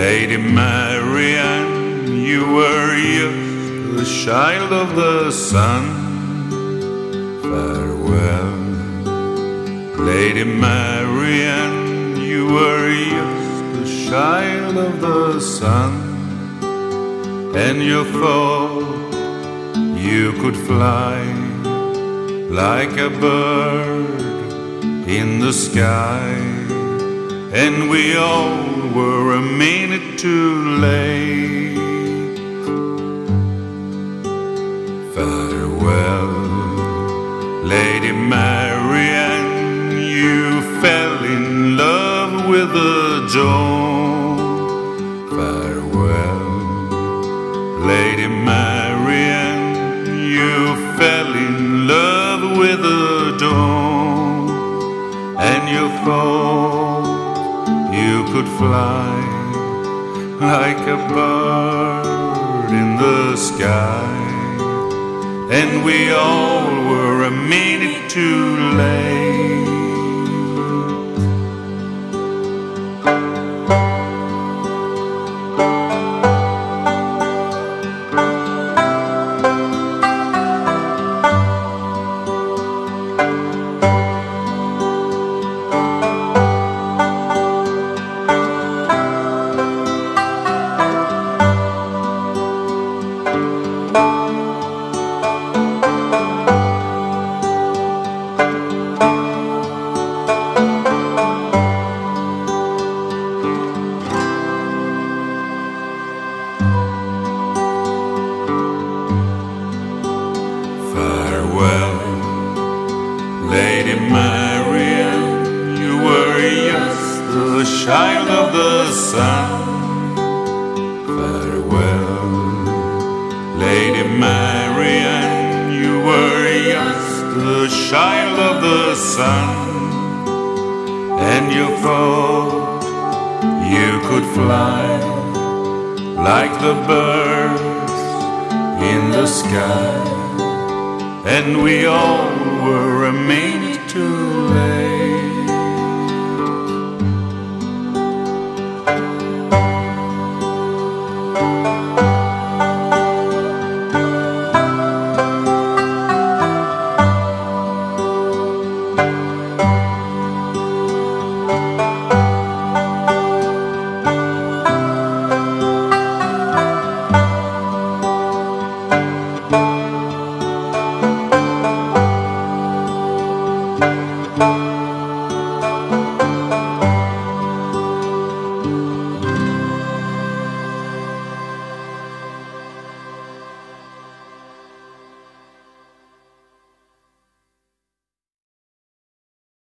Lady Marian, you were here, the child of the sun. Farewell, Lady Marian, you were here, the child of the sun. And you thought you could fly like a bird in the sky, and we all were a minute too late. Farewell, Lady Marian, you fell in love with a dawn. Farewell, Lady Marian, you fell in love with a dawn, and you thought you could fly like a bird in the sky, and we all were a minute too late. Farewell, Lady Marian, you were yes, the child of the sun. Farewell, Lady Marian, you were yes, the child of the sun. And you thought you could fly like the birds in the sky and we all were